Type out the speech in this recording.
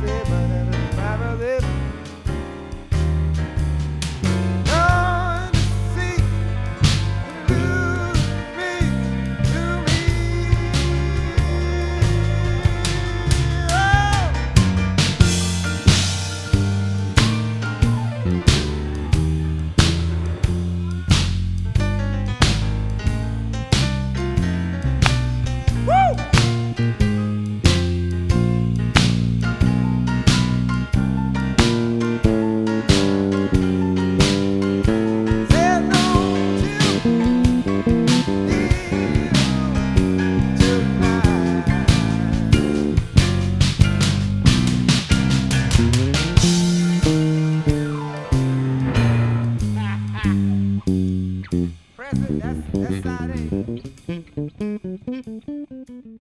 fever. That's it. That's that's side A.